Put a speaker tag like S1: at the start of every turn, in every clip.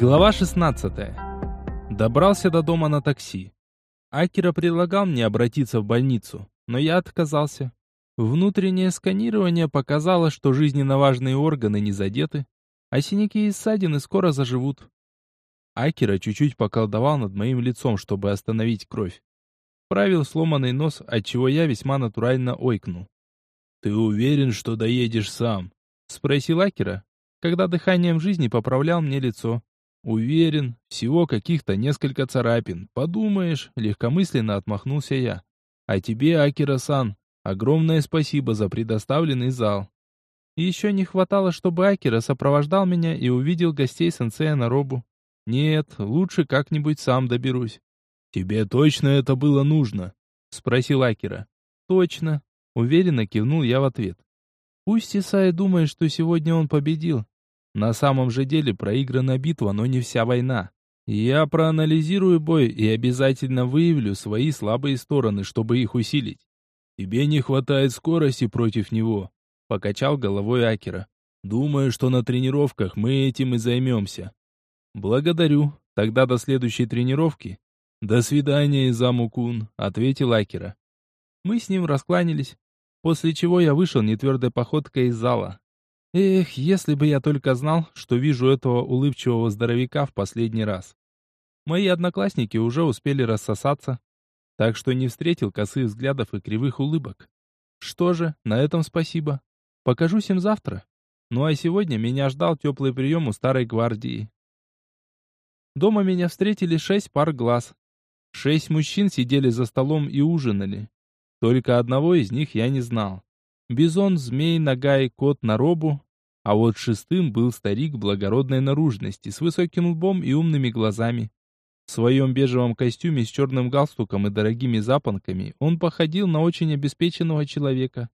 S1: Глава 16. Добрался до дома на такси. Акера предлагал мне обратиться в больницу, но я отказался. Внутреннее сканирование показало, что жизненно важные органы не задеты, а синяки и ссадины скоро заживут. Акера чуть-чуть поколдовал над моим лицом, чтобы остановить кровь. Правил сломанный нос, отчего я весьма натурально ойкнул.
S2: «Ты уверен, что доедешь сам?»
S1: — спросил Акера, когда дыханием жизни поправлял мне лицо.
S2: Уверен, всего каких-то несколько царапин. Подумаешь, легкомысленно отмахнулся я. А тебе, Акира-сан, огромное спасибо за предоставленный зал.
S1: И еще не хватало, чтобы Акира сопровождал меня и увидел гостей сенсея на робу. Нет, лучше как-нибудь сам доберусь.
S2: Тебе точно это было нужно?
S1: Спросил Акира. Точно. Уверенно кивнул я в ответ. Пусть Исай думает, что сегодня он победил, на самом же деле проиграна битва, но не вся война. Я проанализирую бой и обязательно выявлю свои слабые стороны, чтобы их усилить.
S2: Тебе не хватает скорости против него, покачал головой Акера. Думаю, что на тренировках мы этим и займемся.
S1: Благодарю. Тогда до следующей тренировки.
S2: До свидания, Замукун, ответил Акера.
S1: Мы с ним раскланялись, после чего я вышел нетвердой походкой из зала. Эх, если бы я только знал, что вижу этого улыбчивого здоровяка в последний раз. Мои одноклассники уже успели рассосаться, так что не встретил косых взглядов и кривых улыбок. Что же, на этом спасибо. Покажусь им завтра. Ну а сегодня меня ждал теплый прием у старой гвардии. Дома меня встретили шесть пар глаз. Шесть мужчин сидели за столом и ужинали. Только одного из них я не знал. Бизон, змей, нагай, кот на робу. А вот шестым был старик благородной наружности, с высоким лбом и умными глазами. В своем бежевом костюме с черным галстуком и дорогими запонками он походил на очень обеспеченного человека.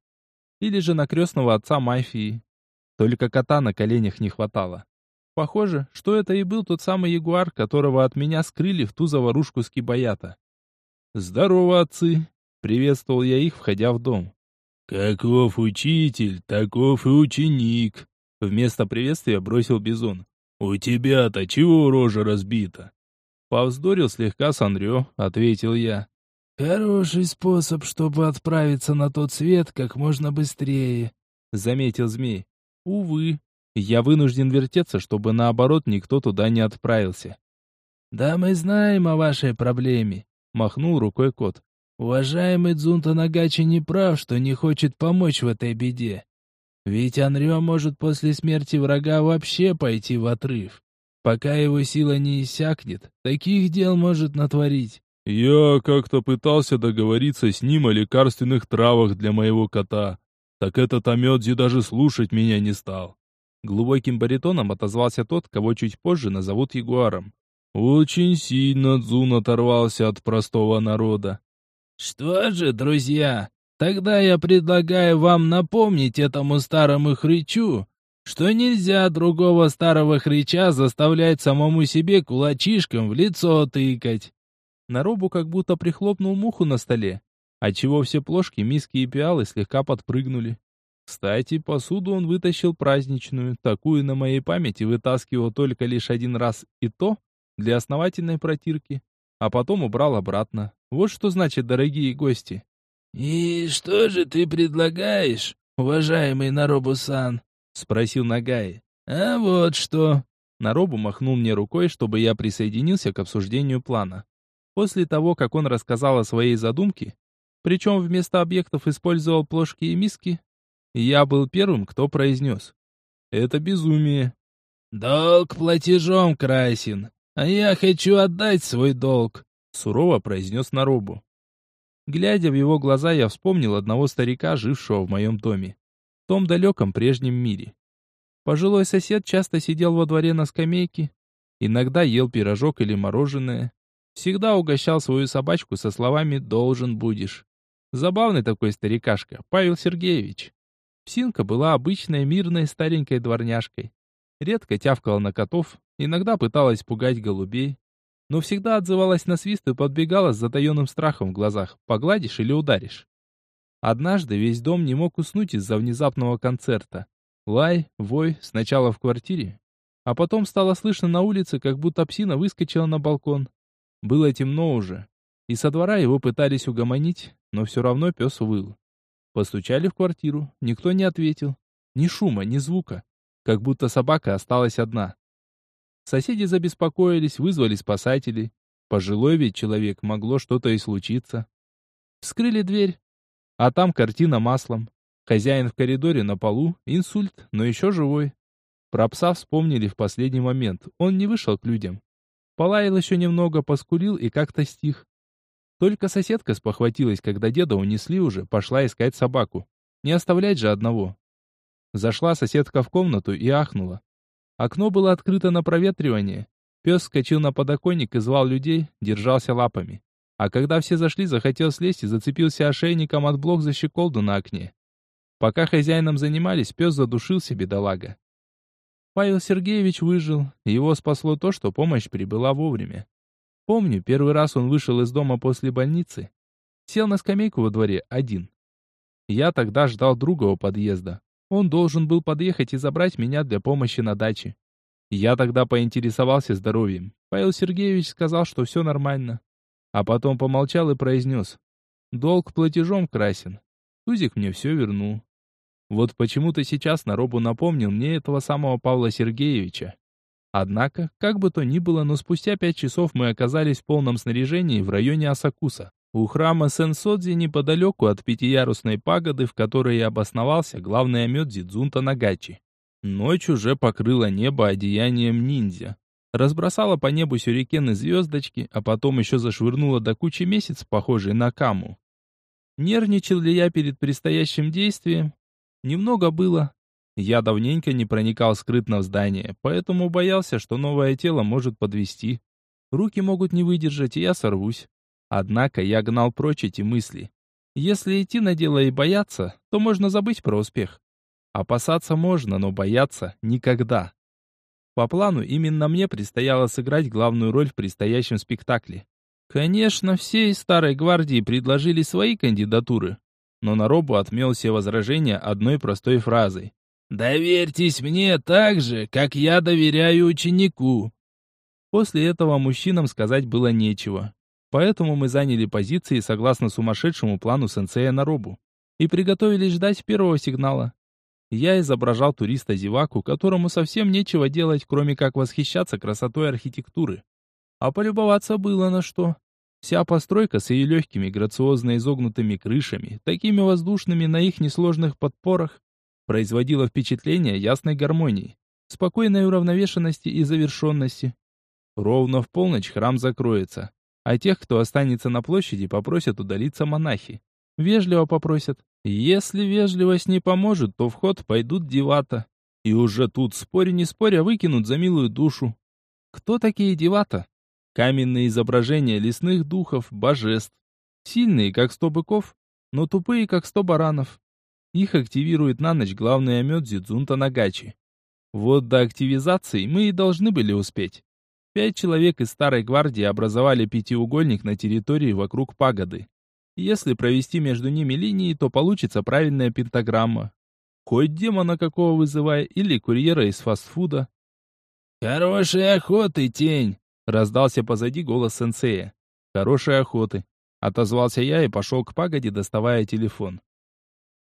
S1: Или же на крестного отца мафии. Только кота на коленях не хватало. Похоже, что это и был тот самый ягуар, которого от меня скрыли в ту заварушку с кибаята.
S2: «Здорово, отцы!» — приветствовал я их, входя в дом.
S3: «Каков учитель, таков и ученик», —
S1: вместо приветствия бросил Бизон.
S3: «У тебя-то чего рожа разбита?»
S1: «Повздорил слегка с Андрё», — ответил я.
S4: «Хороший способ, чтобы отправиться на тот свет как можно быстрее», —
S1: заметил змей. «Увы, я вынужден вертеться, чтобы наоборот никто туда не отправился».
S4: «Да мы знаем о вашей проблеме», — махнул рукой кот. Уважаемый Дзунта Нагачи не прав, что не хочет помочь в этой беде. Ведь Анрё может после смерти врага вообще пойти в отрыв. Пока его сила не иссякнет, таких дел может натворить.
S2: Я как-то пытался договориться с ним о лекарственных травах для моего кота. Так этот Амёдзи даже слушать меня не стал.
S1: Глубоким баритоном отозвался тот, кого чуть позже назовут Ягуаром.
S2: Очень сильно Дзун оторвался от простого народа.
S4: Что же, друзья, тогда я предлагаю вам напомнить этому старому хрычу, что нельзя другого старого хрыча заставлять самому себе кулачишком в лицо тыкать.
S1: Наробу как будто прихлопнул муху на столе, отчего все плошки, миски и пиалы слегка подпрыгнули. Кстати, посуду он вытащил праздничную, такую на моей памяти вытаскивал только лишь один раз и то для основательной протирки а потом убрал обратно. Вот что значит, дорогие гости.
S4: «И что же ты предлагаешь, уважаемый Наробу-сан?» — спросил Нагай. «А вот что».
S1: Наробу махнул мне рукой, чтобы я присоединился к обсуждению плана. После того, как он рассказал о своей задумке, причем вместо объектов использовал плошки и миски, я был первым, кто произнес. «Это безумие».
S4: «Долг платежом красен. «А я хочу отдать свой долг», —
S1: сурово произнес Наробу. Глядя в его глаза, я вспомнил одного старика, жившего в моем доме. В том далеком прежнем мире. Пожилой сосед часто сидел во дворе на скамейке, иногда ел пирожок или мороженое. Всегда угощал свою собачку со словами «должен будешь». Забавный такой старикашка, Павел Сергеевич. Псинка была обычной мирной старенькой дворняжкой. Редко тявкала на котов, иногда пыталась пугать голубей, но всегда отзывалась на свист и подбегала с затаенным страхом в глазах, погладишь или ударишь. Однажды весь дом не мог уснуть из-за внезапного концерта. Лай, вой, сначала в квартире, А потом стало слышно на улице, как будто псина выскочила на балкон. Было темно уже, и со двора его пытались угомонить, но все равно пес выл. Постучали в квартиру, никто не ответил. Ни шума, ни звука. Как будто собака осталась одна. Соседи забеспокоились, вызвали спасателей. Пожилой ведь человек, могло что-то и случиться. Вскрыли дверь, а там картина маслом. Хозяин в коридоре на полу, инсульт, но еще живой. Про пса вспомнили в последний момент, он не вышел к людям. Полаял еще немного, поскулил и как-то стих. Только соседка спохватилась, когда деда унесли уже, пошла искать собаку. Не оставлять же одного. Зашла соседка в комнату и ахнула. Окно было открыто на проветривание. Пес скочил на подоконник и звал людей, держался лапами. А когда все зашли, захотел слезть и зацепился ошейником от блок за щеколду на окне. Пока хозяином занимались, пес задушился, бедолага. Павел Сергеевич выжил, его спасло то, что помощь прибыла вовремя. Помню, первый раз он вышел из дома после больницы. Сел на скамейку во дворе, один. Я тогда ждал друга у подъезда. Он должен был подъехать и забрать меня для помощи на даче. Я тогда поинтересовался здоровьем. Павел Сергеевич сказал, что все нормально. А потом помолчал и произнес. Долг платежом красен. Тузик мне все вернул. Вот почему-то сейчас Наробу напомнил мне этого самого Павла Сергеевича. Однако, как бы то ни было, но спустя пять часов мы оказались в полном снаряжении в районе Асакуса, у храма Сенсодзи неподалеку от пятиярусной пагоды, в которой и обосновался главный омет Зидзунта Нагачи. Ночь уже покрыла небо одеянием ниндзя. Разбросала по небу сюрикены звездочки, а потом еще зашвырнула до кучи месяц, похожий на каму. Нервничал ли я перед предстоящим действием? Немного было. Я давненько не проникал скрытно в здание, поэтому боялся, что новое тело может подвести. Руки могут не выдержать, и я сорвусь. Однако я гнал прочь эти мысли. Если идти на дело и бояться, то можно забыть про успех. Опасаться можно, но бояться никогда. По плану именно мне предстояло сыграть главную роль в предстоящем спектакле. Конечно, все из старой гвардии предложили свои кандидатуры, но Наробу отмел все возражения одной простой фразой. «Доверьтесь мне так же, как я доверяю ученику». После этого мужчинам сказать было нечего. Поэтому мы заняли позиции согласно сумасшедшему плану сенсея Наробу и приготовились ждать первого сигнала. Я изображал туриста-зеваку, которому совсем нечего делать, кроме как восхищаться красотой архитектуры. А полюбоваться было на что. Вся постройка с ее легкими, грациозно изогнутыми крышами, такими воздушными на их несложных подпорах, производила впечатление ясной гармонии, спокойной уравновешенности и завершенности. Ровно в полночь храм закроется, а тех, кто останется на площади, попросят удалиться монахи. Вежливо попросят. Если вежливость не поможет, то в ход пойдут девата. И уже тут, споря не споря, выкинут за милую душу. Кто такие девата? Каменные изображения лесных духов, божеств. Сильные, как сто быков, но тупые, как сто баранов. Их активирует на ночь главный омет Зидзунта Нагачи. Вот до активизации мы и должны были успеть. Пять человек из старой гвардии образовали пятиугольник на территории вокруг пагоды. Если провести между ними линии, то получится правильная пентаграмма. Хоть демона какого вызывая, или курьера из фастфуда. «Хорошей охоты, тень!» Раздался позади голос сенсея. «Хорошей охоты!» Отозвался я и пошел к пагоде, доставая телефон.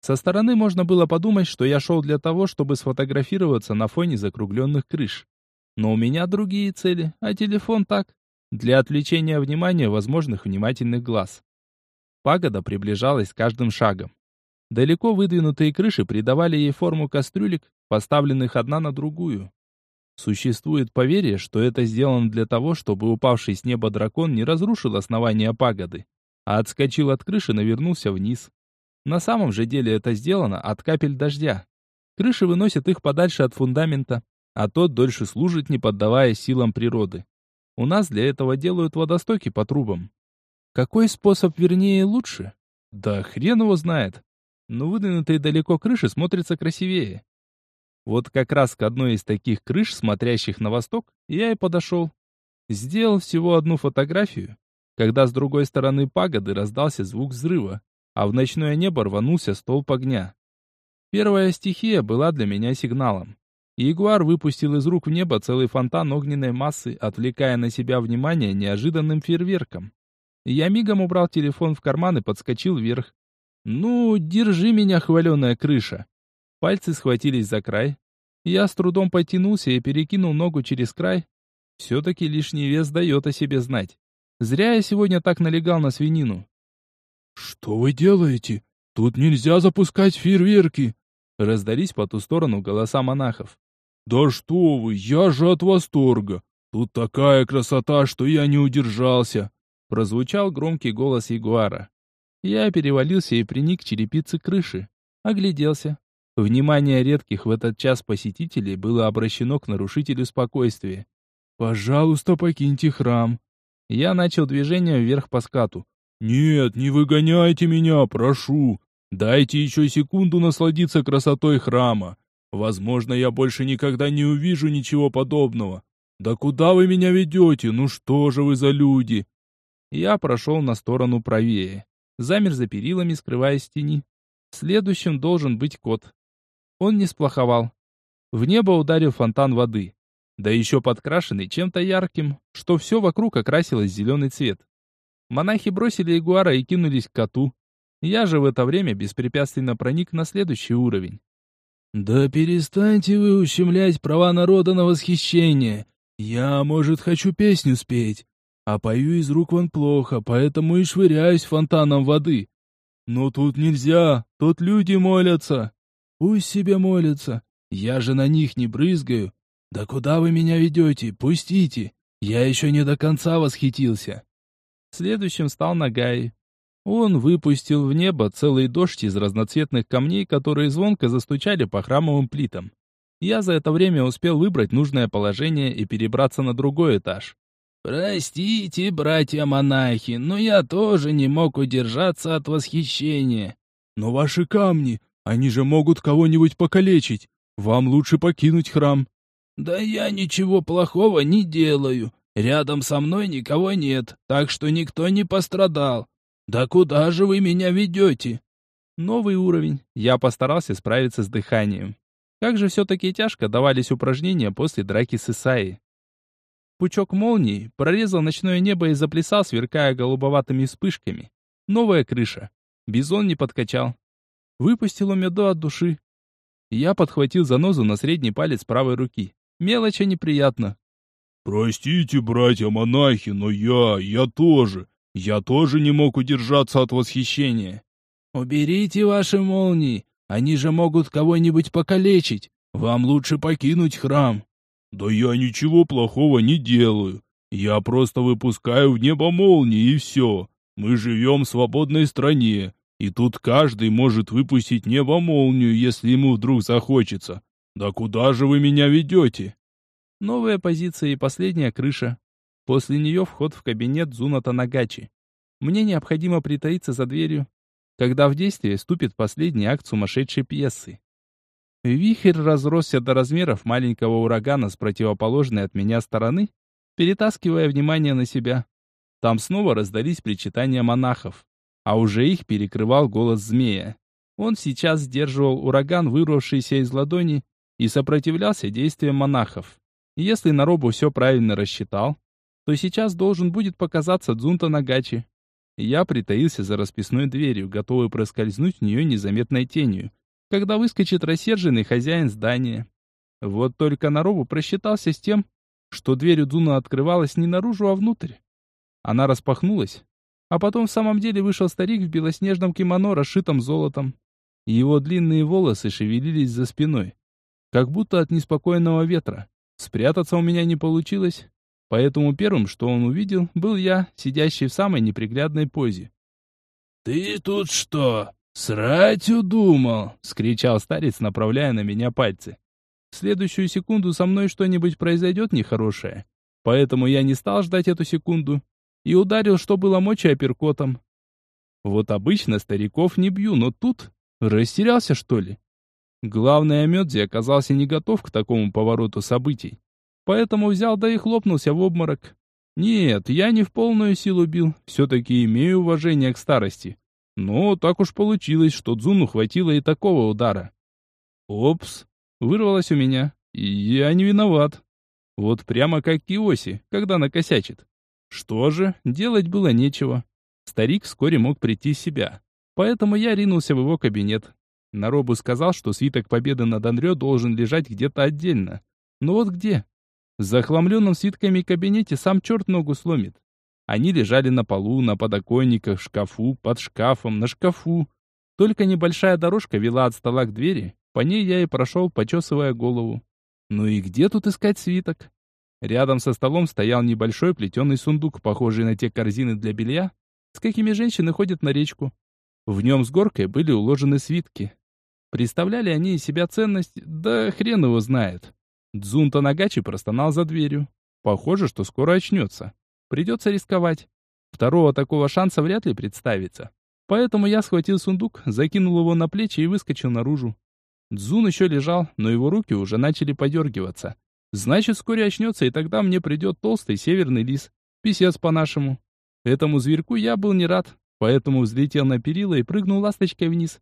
S1: Со стороны можно было подумать, что я шел для того, чтобы сфотографироваться на фоне закругленных крыш. Но у меня другие цели, а телефон так, для отвлечения внимания возможных внимательных глаз. Пагода приближалась каждым шагом. Далеко выдвинутые крыши придавали ей форму кастрюлек, поставленных одна на другую. Существует поверье, что это сделано для того, чтобы упавший с неба дракон не разрушил основание пагоды, а отскочил от крыши и навернулся вниз. На самом же деле это сделано от капель дождя. Крыши выносят их подальше от фундамента, а тот дольше служит, не поддаваясь силам природы. У нас для этого делают водостоки по трубам. Какой способ вернее лучше? Да хрен его знает. Но выдвинутые далеко крыши смотрятся красивее. Вот как раз к одной из таких крыш, смотрящих на восток, я и подошел. Сделал всего одну фотографию, когда с другой стороны пагоды раздался звук взрыва, а в ночное небо рванулся столб огня. Первая стихия была для меня сигналом. Ягуар выпустил из рук в небо целый фонтан огненной массы, отвлекая на себя внимание неожиданным фейерверком. Я мигом убрал телефон в карман и подскочил вверх. «Ну, держи меня, хваленая крыша!» Пальцы схватились за край. Я с трудом подтянулся и перекинул ногу через край. Все-таки лишний вес дает о себе знать. Зря я сегодня так налегал на свинину.
S3: «Что вы делаете? Тут нельзя запускать фейерверки!»
S1: Раздались по ту сторону голоса монахов.
S3: «Да что вы, я же от восторга! Тут такая красота, что я не удержался!»
S1: Прозвучал громкий голос Ягуара. Я перевалился и приник к черепице крыши. Огляделся. Внимание редких в этот час посетителей было обращено к нарушителю спокойствия.
S3: «Пожалуйста, покиньте храм».
S1: Я начал движение вверх по скату.
S3: «Нет, не выгоняйте меня, прошу. Дайте еще секунду насладиться красотой храма. Возможно, я больше никогда не увижу ничего подобного. Да куда вы меня ведете? Ну что же вы за люди?»
S1: Я прошел на сторону правее. Замер за перилами, скрываясь в тени. Следующим должен быть кот. Он не сплоховал. В небо ударил фонтан воды. Да еще подкрашенный чем-то ярким, что все вокруг окрасилось зеленый цвет. Монахи бросили ягуара и кинулись к коту. Я же в это время беспрепятственно проник на следующий уровень.
S4: «Да перестаньте вы ущемлять права народа на восхищение. Я, может, хочу песню спеть, а пою из рук вон плохо, поэтому и швыряюсь фонтаном воды. Но тут нельзя, тут люди молятся. Пусть себе молятся, я же на них не брызгаю. Да куда вы меня ведете? Пустите, я еще не до конца восхитился».
S1: Следующим стал Нагай. Он выпустил в небо целый дождь из разноцветных камней, которые звонко застучали по храмовым плитам. Я за это время успел выбрать нужное положение и перебраться на другой этаж.
S4: «Простите, братья-монахи, но я тоже не мог удержаться от восхищения».
S3: «Но ваши камни, они же могут кого-нибудь покалечить. Вам лучше покинуть храм».
S4: «Да я ничего плохого не делаю. Рядом со мной никого нет, так что никто не пострадал. Да куда же вы меня ведете?
S1: Новый уровень. Я постарался справиться с дыханием. Как же все-таки тяжко давались упражнения после драки с Исаей. Пучок молнии прорезал ночное небо и заплясал, сверкая голубоватыми вспышками. Новая крыша. Бизон не подкачал. Выпустил у меду от души. Я подхватил занозу на средний палец правой руки. Мелочь, неприятно.
S3: «Простите, братья-монахи, но я, я тоже, я тоже не мог удержаться от восхищения».
S4: «Уберите ваши молнии, они же могут кого-нибудь покалечить. Вам лучше покинуть храм».
S3: «Да я ничего плохого не делаю. Я просто выпускаю в небо молнии и все. Мы живем в свободной стране, и тут каждый может выпустить небо молнию, если ему вдруг захочется. Да куда же вы меня ведете?»
S1: Новая позиция и последняя крыша. После нее вход в кабинет Зуната Нагачи. Мне необходимо притаиться за дверью, когда в действие вступит последний акт сумасшедшей пьесы. Вихрь разросся до размеров маленького урагана с противоположной от меня стороны, перетаскивая внимание на себя. Там снова раздались причитания монахов, а уже их перекрывал голос змея. Он сейчас сдерживал ураган, вырвавшийся из ладони, и сопротивлялся действиям монахов. Если Наробу все правильно рассчитал, то сейчас должен будет показаться Дзунта Нагачи. Я притаился за расписной дверью, готовый проскользнуть в нее незаметной тенью, когда выскочит рассерженный хозяин здания. Вот только Наробу просчитался с тем, что дверь у Дзуна открывалась не наружу, а внутрь. Она распахнулась, а потом в самом деле вышел старик в белоснежном кимоно, расшитом золотом. Его длинные волосы шевелились за спиной, как будто от неспокойного ветра. Спрятаться у меня не получилось, поэтому первым, что он увидел, был я, сидящий в самой неприглядной позе.
S4: «Ты тут что, срать удумал?»
S1: — скричал старец, направляя на меня пальцы. В следующую секунду со мной что-нибудь произойдет нехорошее, поэтому я не стал ждать эту секунду и ударил, что было мочи апперкотом. Вот обычно стариков не бью, но тут растерялся, что ли. Главный Амёдзи оказался не готов к такому повороту событий. Поэтому взял да и хлопнулся в обморок. Нет, я не в полную силу бил, все-таки имею уважение к старости. Но так уж получилось, что Дзуну хватило и такого удара. Опс, вырвалось у меня. Я не виноват. Вот прямо как Киоси, когда накосячит. Что же, делать было нечего. Старик вскоре мог прийти в себя. Поэтому я ринулся в его кабинет. Наробу сказал, что свиток победы над Анрё должен лежать где-то отдельно. Но вот где? В захламленном свитками кабинете сам черт ногу сломит. Они лежали на полу, на подоконниках, в шкафу, под шкафом, на шкафу. Только небольшая дорожка вела от стола к двери, по ней я и прошел, почесывая голову. Ну и где тут искать свиток? Рядом со столом стоял небольшой плетеный сундук, похожий на те корзины для белья, с какими женщины ходят на речку. В нем с горкой были уложены свитки. Представляли они из себя ценность, да хрен его знает. Дзунта Нагачи простонал за дверью. Похоже, что скоро очнется. Придется рисковать. Второго такого шанса вряд ли представится. Поэтому я схватил сундук, закинул его на плечи и выскочил наружу. Дзун еще лежал, но его руки уже начали подергиваться. Значит, вскоре очнется, и тогда мне придет толстый северный лис. Писец по-нашему. Этому зверьку я был не рад, поэтому взлетел на перила и прыгнул ласточкой вниз.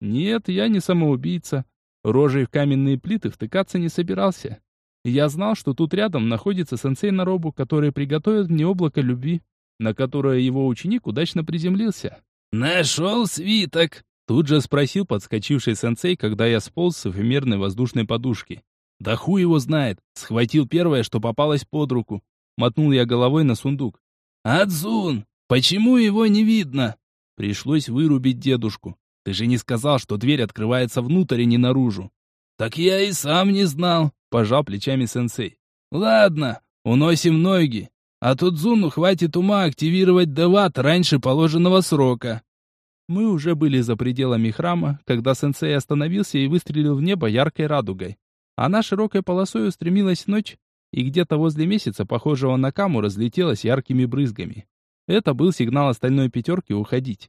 S1: Нет, я не самоубийца. Рожей в каменные плиты втыкаться не собирался. Я знал, что тут рядом находится сенсей Наробу, который приготовит мне облако любви, на которое его ученик удачно приземлился. «Нашел свиток!» Тут же спросил подскочивший сенсей, когда я сполз с эфемерной воздушной подушки. «Да хуй его знает!» Схватил первое, что попалось под руку. Мотнул я головой на сундук. «Адзун! Почему его не видно?» Пришлось вырубить дедушку. «Ты же не сказал, что дверь открывается внутрь и не наружу». «Так я и сам не знал», — пожал плечами сенсей. «Ладно, уносим ноги, а тут Зуну хватит ума активировать деват раньше положенного срока». Мы уже были за пределами храма, когда сенсей остановился и выстрелил в небо яркой радугой. Она широкой полосой устремилась в ночь, и где-то возле месяца, похожего на каму, разлетелась яркими брызгами. Это был сигнал остальной пятерки уходить.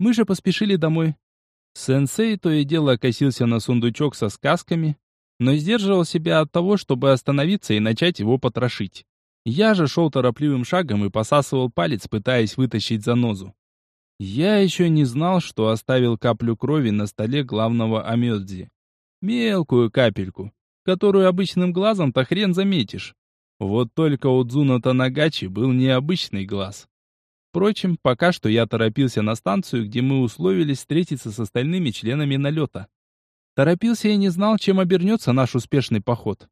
S1: Мы же поспешили домой. Сенсей то и дело косился на сундучок со сказками, но сдерживал себя от того, чтобы остановиться и начать его потрошить. Я же шел торопливым шагом и посасывал палец, пытаясь вытащить занозу. Я еще не знал, что оставил каплю крови на столе главного Амёдзи. Мелкую капельку, которую обычным глазом-то хрен заметишь. Вот только у Дзуна Танагачи был необычный глаз. Впрочем, пока что я торопился на станцию, где мы условились встретиться с остальными членами налета. Торопился и не знал, чем обернется наш успешный поход.